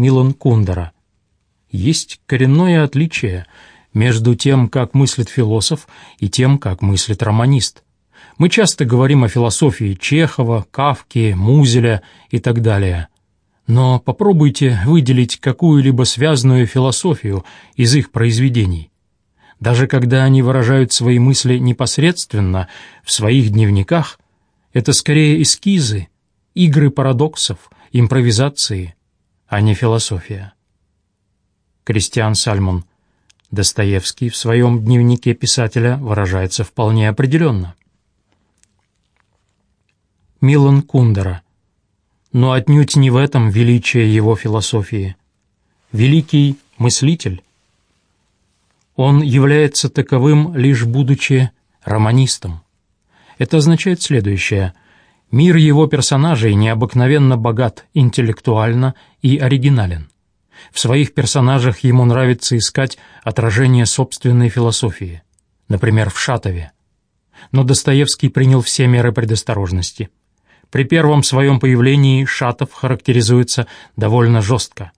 Милан Кундера. Есть коренное отличие между тем, как мыслит философ, и тем, как мыслит романист. Мы часто говорим о философии Чехова, Кавки, Музеля и так далее. Но попробуйте выделить какую-либо связанную философию из их произведений. Даже когда они выражают свои мысли непосредственно в своих дневниках, это скорее эскизы, игры парадоксов, импровизации, а не философия. Кристиан Сальмон. Достоевский в своем дневнике писателя выражается вполне определенно. Милан Кундера. Но отнюдь не в этом величие его философии. Великий мыслитель. Он является таковым, лишь будучи романистом. Это означает следующее. Мир его персонажей необыкновенно богат интеллектуально и оригинален. В своих персонажах ему нравится искать отражение собственной философии, например, в Шатове. Но Достоевский принял все меры предосторожности. При первом своем появлении Шатов характеризуется довольно жестко.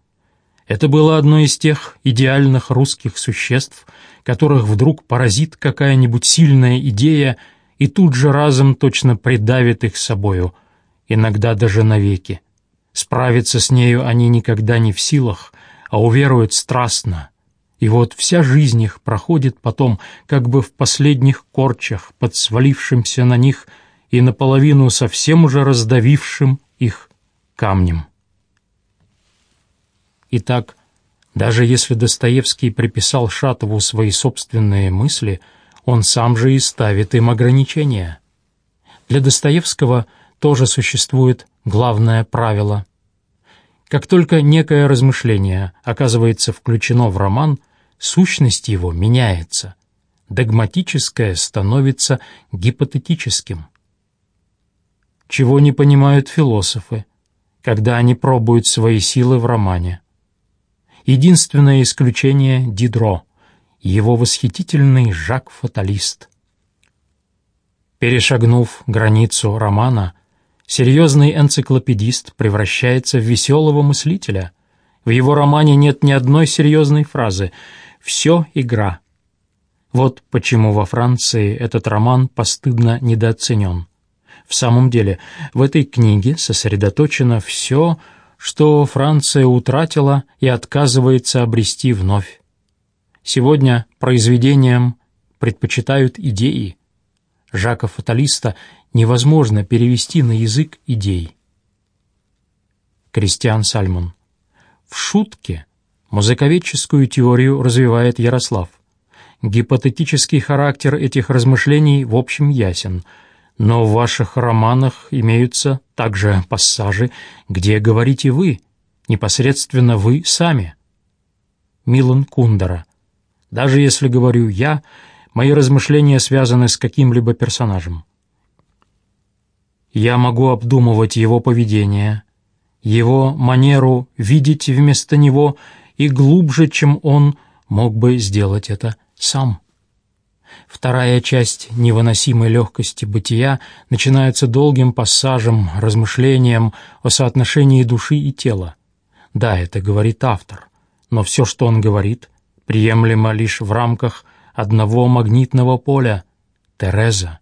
Это было одно из тех идеальных русских существ, которых вдруг поразит какая-нибудь сильная идея и тут же разом точно придавит их собою, иногда даже навеки. Справиться с нею они никогда не в силах, а уверуют страстно. И вот вся жизнь их проходит потом как бы в последних корчах, под свалившимся на них и наполовину совсем уже раздавившим их камнем. Итак, даже если Достоевский приписал Шатову свои собственные мысли, он сам же и ставит им ограничения. Для Достоевского тоже существует главное правило. Как только некое размышление оказывается включено в роман, сущность его меняется. Догматическое становится гипотетическим. Чего не понимают философы, когда они пробуют свои силы в романе. Единственное исключение — Дидро, его восхитительный Жак-фаталист. Перешагнув границу романа, серьезный энциклопедист превращается в веселого мыслителя. В его романе нет ни одной серьезной фразы. Все игра. Вот почему во Франции этот роман постыдно недооценен. В самом деле, в этой книге сосредоточено все, что Франция утратила и отказывается обрести вновь. Сегодня произведениям предпочитают идеи. Жака Фаталиста невозможно перевести на язык идей. Кристиан Сальмон. В шутке музыковедческую теорию развивает Ярослав. Гипотетический характер этих размышлений в общем ясен – но в ваших романах имеются также пассажи, где говорите вы, непосредственно вы сами. Милан Кундера. Даже если говорю «я», мои размышления связаны с каким-либо персонажем. Я могу обдумывать его поведение, его манеру видеть вместо него и глубже, чем он мог бы сделать это сам. Вторая часть невыносимой легкости бытия начинается долгим пассажем, размышлением о соотношении души и тела. Да, это говорит автор, но все, что он говорит, приемлемо лишь в рамках одного магнитного поля — Тереза.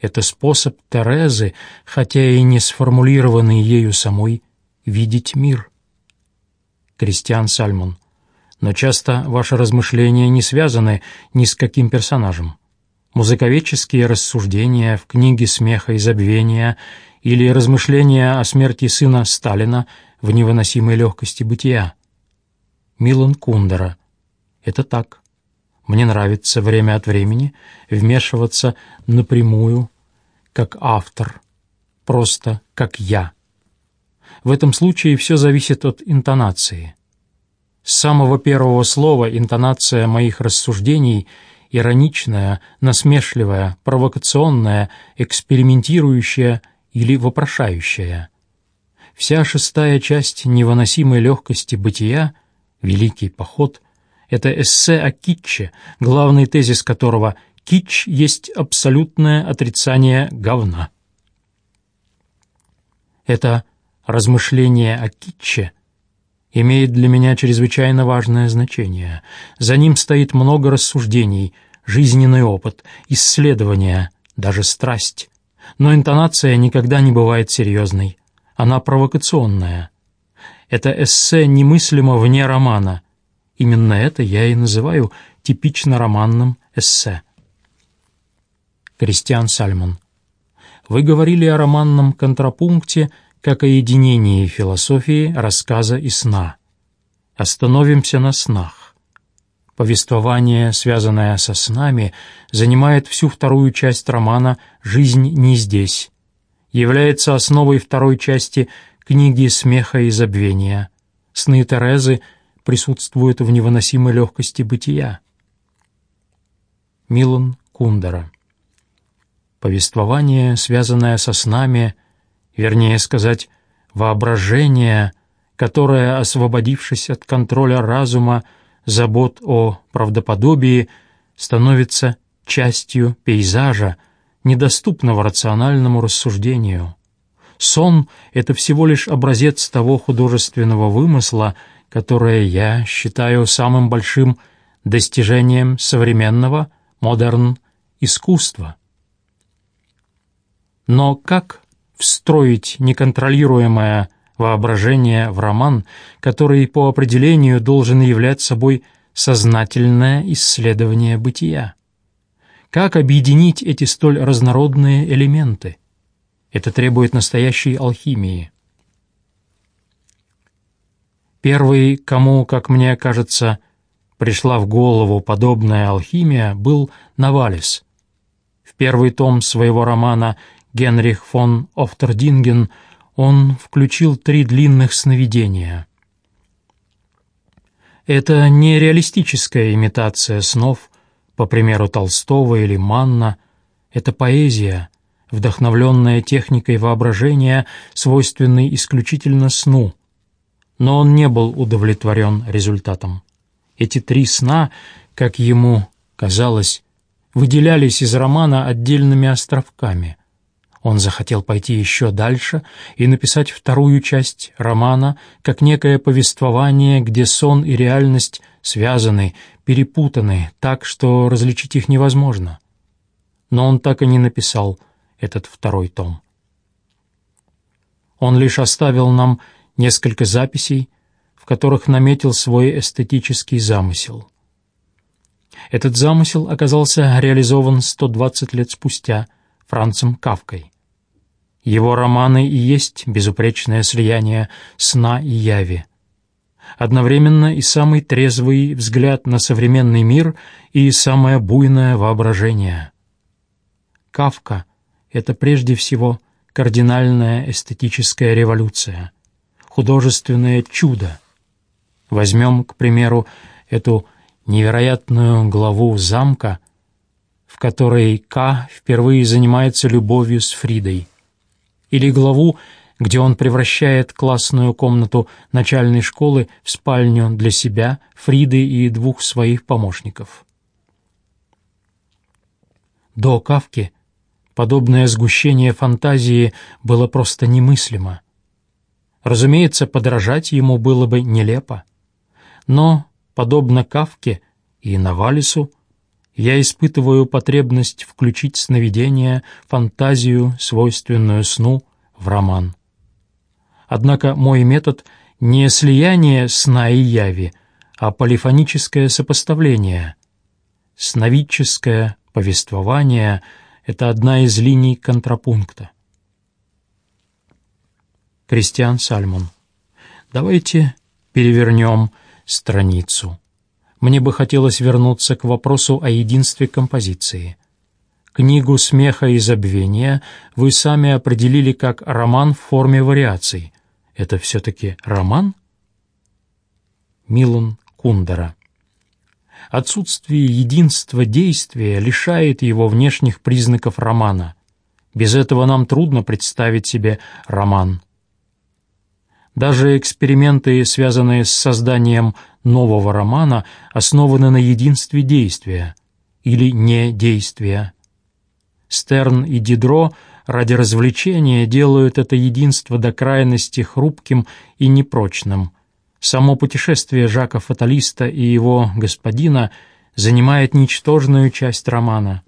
Это способ Терезы, хотя и не сформулированный ею самой, видеть мир. Кристиан Сальмон но часто ваши размышления не связаны ни с каким персонажем. Музыковедческие рассуждения в книге «Смеха и забвения» или размышления о смерти сына Сталина в невыносимой легкости бытия. Милан Кундера. Это так. Мне нравится время от времени вмешиваться напрямую, как автор, просто как я. В этом случае все зависит от интонации. С самого первого слова интонация моих рассуждений ироничная, насмешливая, провокационная, экспериментирующая или вопрошающая. Вся шестая часть невыносимой легкости бытия, «Великий поход», это эссе о китче, главный тезис которого «китч есть абсолютное отрицание говна». Это размышление о китче — имеет для меня чрезвычайно важное значение. За ним стоит много рассуждений, жизненный опыт, исследования, даже страсть. Но интонация никогда не бывает серьезной. Она провокационная. Это эссе немыслимо вне романа. Именно это я и называю типично романным эссе. Кристиан Сальмон. Вы говорили о романном контрапункте как о единении философии, рассказа и сна. Остановимся на снах. Повествование, связанное со снами, занимает всю вторую часть романа «Жизнь не здесь», является основой второй части книги «Смеха и забвения». Сны Терезы присутствуют в невыносимой легкости бытия. Милан Кундера Повествование, связанное со снами, вернее сказать, воображение, которое, освободившись от контроля разума, забот о правдоподобии, становится частью пейзажа, недоступного рациональному рассуждению. Сон — это всего лишь образец того художественного вымысла, которое я считаю самым большим достижением современного модерн искусства. Но как встроить неконтролируемое воображение в роман, который по определению должен являть собой сознательное исследование бытия? Как объединить эти столь разнородные элементы? Это требует настоящей алхимии. Первый, кому, как мне кажется, пришла в голову подобная алхимия, был Навалис. В первый том своего романа Генрих фон Офтердинген, он включил три длинных сновидения. Это не реалистическая имитация снов, по примеру Толстого или Манна, это поэзия, вдохновленная техникой воображения, свойственной исключительно сну. Но он не был удовлетворен результатом. Эти три сна, как ему казалось, выделялись из романа отдельными островками — он захотел пойти еще дальше и написать вторую часть романа как некое повествование, где сон и реальность связаны, перепутаны так, что различить их невозможно. Но он так и не написал этот второй том. Он лишь оставил нам несколько записей, в которых наметил свой эстетический замысел. Этот замысел оказался реализован 120 лет спустя Францем Кавкой. Его романы и есть безупречное слияние сна и яви. Одновременно и самый трезвый взгляд на современный мир и самое буйное воображение. Кавка — это прежде всего кардинальная эстетическая революция, художественное чудо. Возьмем, к примеру, эту невероятную главу замка, в которой К впервые занимается любовью с Фридой — или главу, где он превращает классную комнату начальной школы в спальню для себя, Фриды и двух своих помощников. До Кавки подобное сгущение фантазии было просто немыслимо. Разумеется, подражать ему было бы нелепо. Но, подобно Кавке и Навалису, я испытываю потребность включить сновидение, фантазию, свойственную сну, в роман. Однако мой метод не слияние сна и яви, а полифоническое сопоставление. Сновидческое повествование — это одна из линий контрапункта. Кристиан Сальмон. Давайте перевернем страницу. Мне бы хотелось вернуться к вопросу о единстве композиции. Книгу «Смеха и забвения» вы сами определили как роман в форме вариаций. Это все-таки роман? Милан Кундера. Отсутствие единства действия лишает его внешних признаков романа. Без этого нам трудно представить себе роман. Даже эксперименты, связанные с созданием нового романа, основаны на единстве действия или недействия. Стерн и Дидро ради развлечения делают это единство до крайности хрупким и непрочным. Само путешествие Жака Фаталиста и его господина занимает ничтожную часть романа.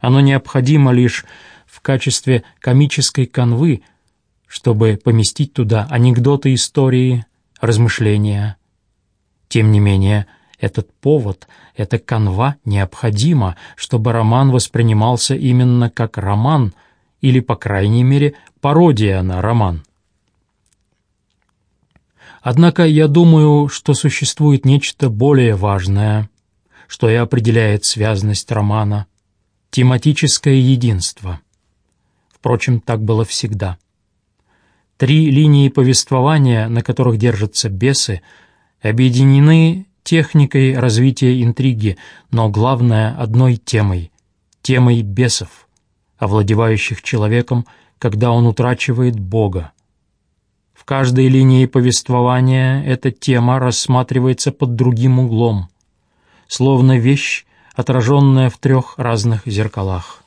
Оно необходимо лишь в качестве комической канвы, чтобы поместить туда анекдоты истории, размышления. Тем не менее, этот повод, эта канва необходима, чтобы роман воспринимался именно как роман или, по крайней мере, пародия на роман. Однако я думаю, что существует нечто более важное, что и определяет связность романа — тематическое единство. Впрочем, так было всегда. Три линии повествования, на которых держатся бесы, объединены техникой развития интриги, но главное — одной темой — темой бесов, овладевающих человеком, когда он утрачивает Бога. В каждой линии повествования эта тема рассматривается под другим углом, словно вещь, отраженная в трех разных зеркалах.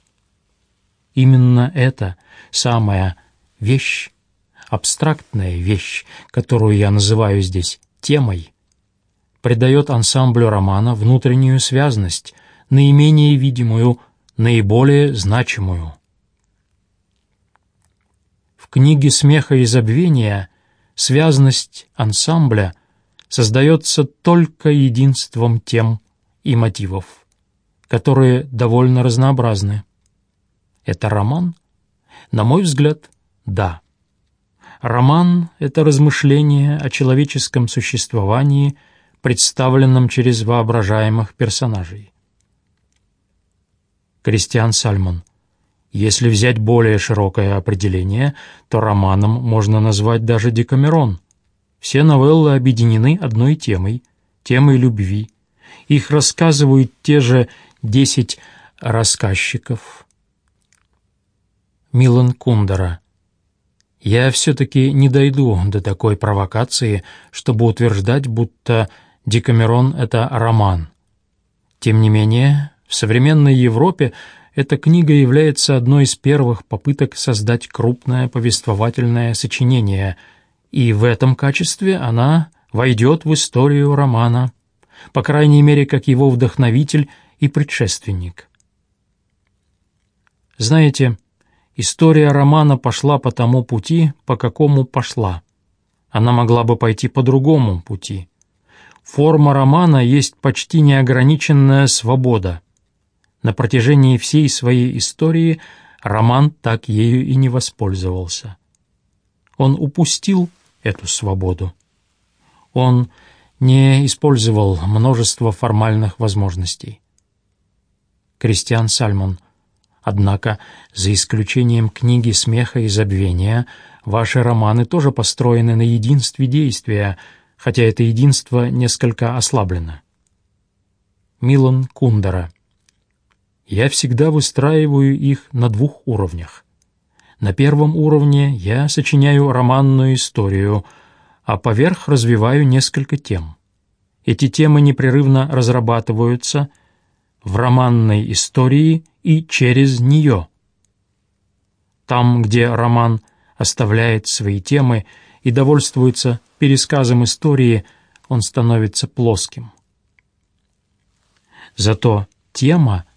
Именно эта самая вещь, абстрактная вещь, которую я называю здесь темой, придает ансамблю романа внутреннюю связность, наименее видимую, наиболее значимую книге «Смеха и забвения» связность ансамбля создается только единством тем и мотивов, которые довольно разнообразны. Это роман? На мой взгляд, да. Роман — это размышление о человеческом существовании, представленном через воображаемых персонажей. Кристиан Сальмон если взять более широкое определение, то романом можно назвать даже «Декамерон». Все новеллы объединены одной темой — темой любви. Их рассказывают те же десять рассказчиков. Милан Кундера. Я все-таки не дойду до такой провокации, чтобы утверждать, будто «Декамерон» — это роман. Тем не менее, в современной Европе эта книга является одной из первых попыток создать крупное повествовательное сочинение, и в этом качестве она войдет в историю романа, по крайней мере, как его вдохновитель и предшественник. Знаете, история романа пошла по тому пути, по какому пошла. Она могла бы пойти по другому пути. Форма романа есть почти неограниченная свобода — на протяжении всей своей истории роман так ею и не воспользовался. Он упустил эту свободу. Он не использовал множество формальных возможностей. Кристиан Сальмон. Однако, за исключением книги «Смеха и забвения», ваши романы тоже построены на единстве действия, хотя это единство несколько ослаблено. Милан Кундера я всегда выстраиваю их на двух уровнях. На первом уровне я сочиняю романную историю, а поверх развиваю несколько тем. Эти темы непрерывно разрабатываются в романной истории и через нее. Там, где роман оставляет свои темы и довольствуется пересказом истории, он становится плоским. Зато тема —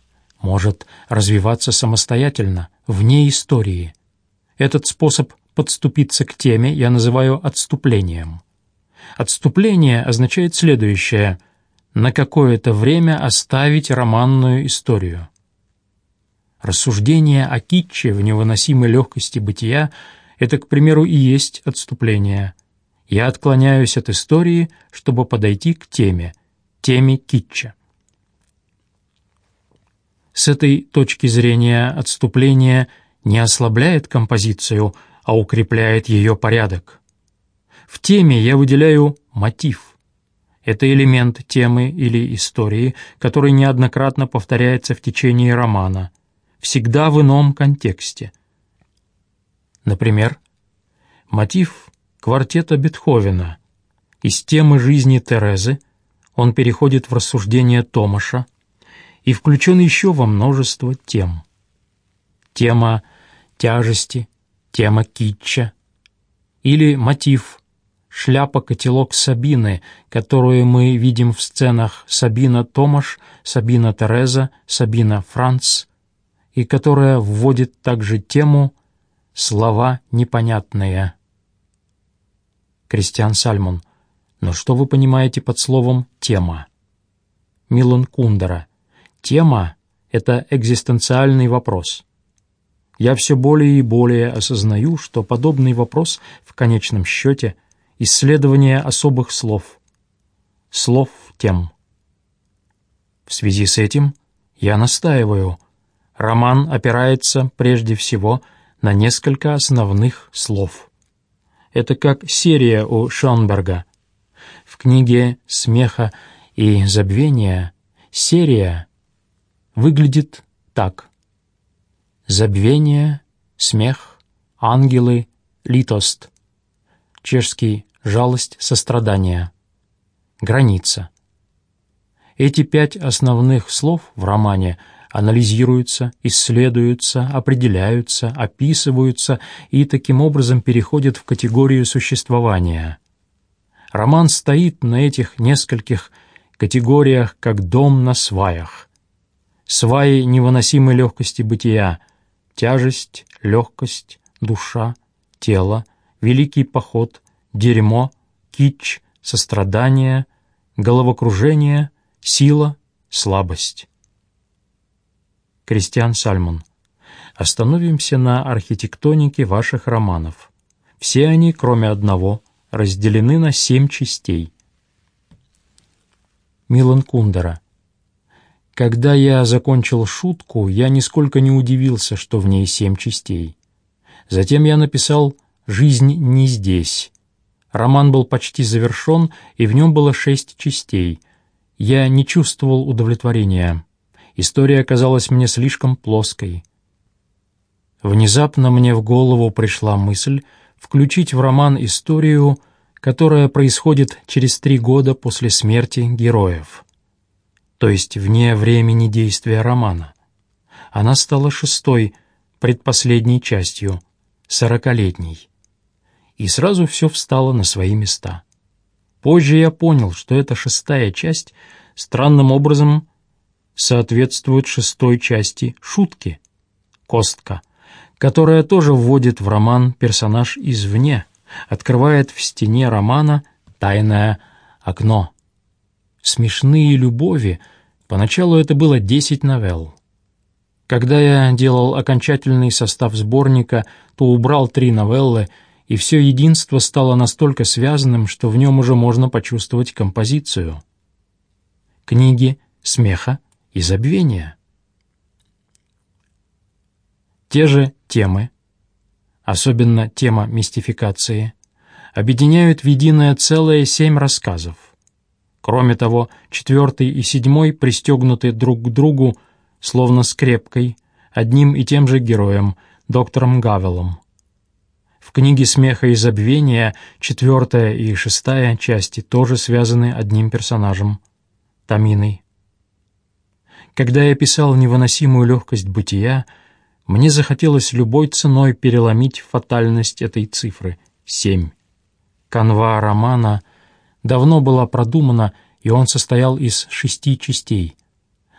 может развиваться самостоятельно, вне истории. Этот способ подступиться к теме я называю отступлением. Отступление означает следующее – на какое-то время оставить романную историю. Рассуждение о китче в невыносимой легкости бытия – это, к примеру, и есть отступление. Я отклоняюсь от истории, чтобы подойти к теме, теме китча. С этой точки зрения отступление не ослабляет композицию, а укрепляет ее порядок. В теме я выделяю мотив. Это элемент темы или истории, который неоднократно повторяется в течение романа, всегда в ином контексте. Например, мотив квартета Бетховена. Из темы жизни Терезы он переходит в рассуждение Томаша, и включен еще во множество тем. Тема тяжести, тема китча или мотив шляпа-котелок Сабины, которую мы видим в сценах Сабина Томаш, Сабина Тереза, Сабина Франц, и которая вводит также тему «Слова непонятные». Кристиан Сальмон. Но что вы понимаете под словом «тема»? Милан Кундера. Тема — это экзистенциальный вопрос. Я все более и более осознаю, что подобный вопрос в конечном счете — исследование особых слов. Слов тем. В связи с этим я настаиваю. Роман опирается прежде всего на несколько основных слов. Это как серия у Шонберга. В книге «Смеха и забвения» серия выглядит так. Забвение, смех, ангелы, литост. Чешский «жалость, сострадание». Граница. Эти пять основных слов в романе анализируются, исследуются, определяются, описываются и таким образом переходят в категорию существования. Роман стоит на этих нескольких категориях, как дом на сваях. Сваи невыносимой легкости бытия, тяжесть, легкость, душа, тело, великий поход, дерьмо, кич, сострадание, головокружение, сила, слабость. Кристиан Сальмон. Остановимся на архитектонике ваших романов. Все они, кроме одного, разделены на семь частей. Милан Кундера. Когда я закончил шутку, я нисколько не удивился, что в ней семь частей. Затем я написал «Жизнь не здесь». Роман был почти завершен, и в нем было шесть частей. Я не чувствовал удовлетворения. История казалась мне слишком плоской. Внезапно мне в голову пришла мысль включить в роман историю, которая происходит через три года после смерти героев, то есть вне времени действия романа. Она стала шестой, предпоследней частью, сорокалетней. И сразу все встало на свои места. Позже я понял, что эта шестая часть странным образом соответствует шестой части «Шутки» — «Костка», которая тоже вводит в роман персонаж извне — открывает в стене романа тайное окно. Смешные любови, поначалу это было десять новелл. Когда я делал окончательный состав сборника, то убрал три новеллы, и все единство стало настолько связанным, что в нем уже можно почувствовать композицию. Книги смеха и забвения. Те же темы, особенно тема мистификации, объединяют в единое целое семь рассказов. Кроме того, четвертый и седьмой пристегнуты друг к другу, словно скрепкой, одним и тем же героем, доктором Гавелом. В книге «Смеха и забвения» четвертая и шестая части тоже связаны одним персонажем — Таминой. Когда я писал невыносимую легкость бытия, мне захотелось любой ценой переломить фатальность этой цифры — семь. Канва романа давно была продумана, и он состоял из шести частей.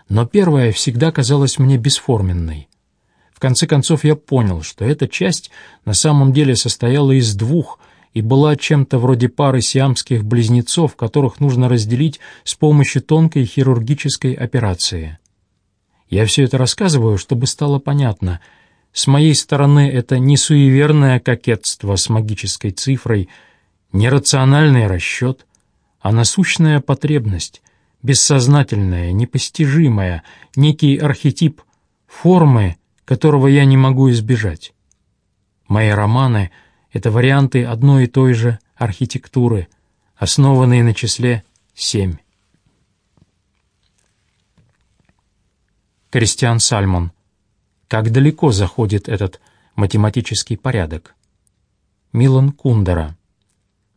Но первая всегда казалась мне бесформенной. В конце концов я понял, что эта часть на самом деле состояла из двух и была чем-то вроде пары сиамских близнецов, которых нужно разделить с помощью тонкой хирургической операции. Я все это рассказываю, чтобы стало понятно. С моей стороны это не суеверное кокетство с магической цифрой, не рациональный расчет, а насущная потребность, бессознательная, непостижимая, некий архетип формы, которого я не могу избежать. Мои романы — это варианты одной и той же архитектуры, основанные на числе семь. Кристиан Сальмон. Как далеко заходит этот математический порядок? Милан Кундера.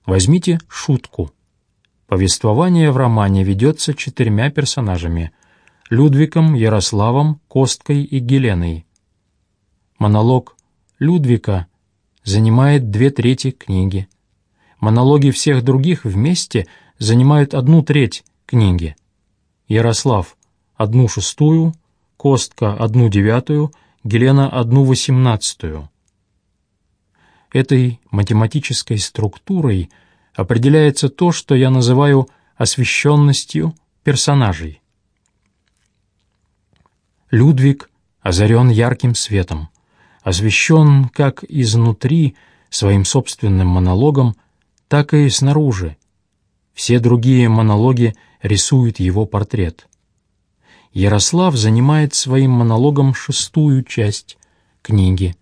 Возьмите шутку. Повествование в романе ведется четырьмя персонажами — Людвиком, Ярославом, Косткой и Геленой. Монолог Людвика занимает две трети книги. Монологи всех других вместе занимают одну треть книги. Ярослав — одну шестую, Костка — одну девятую, Гелена — одну восемнадцатую. Этой математической структурой определяется то, что я называю освещенностью персонажей. Людвиг озарен ярким светом, освещен как изнутри своим собственным монологом, так и снаружи. Все другие монологи рисуют его портрет. Ярослав занимает своим монологом шестую часть книги,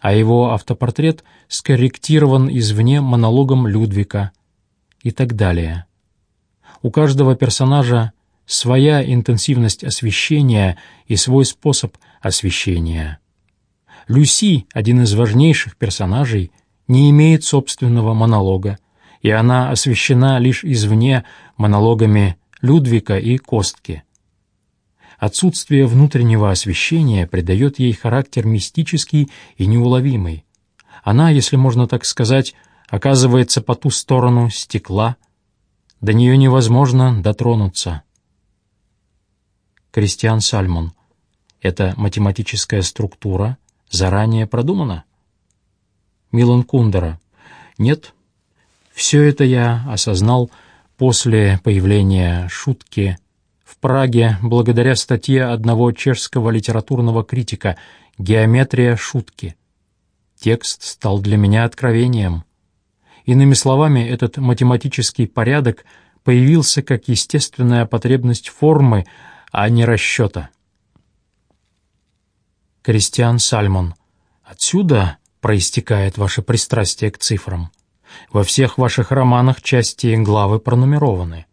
а его автопортрет скорректирован извне монологом Людвика и так далее. У каждого персонажа своя интенсивность освещения и свой способ освещения. Люси, один из важнейших персонажей, не имеет собственного монолога, и она освещена лишь извне монологами Людвика и Костки. Отсутствие внутреннего освещения придает ей характер мистический и неуловимый. Она, если можно так сказать, оказывается по ту сторону стекла, до нее невозможно дотронуться. Кристиан Сальмон. Эта математическая структура заранее продумана? Милан Кундера. Нет, все это я осознал после появления шутки в Праге благодаря статье одного чешского литературного критика «Геометрия шутки». Текст стал для меня откровением. Иными словами, этот математический порядок появился как естественная потребность формы, а не расчета. Кристиан Сальмон. Отсюда проистекает ваше пристрастие к цифрам. Во всех ваших романах части и главы пронумерованы.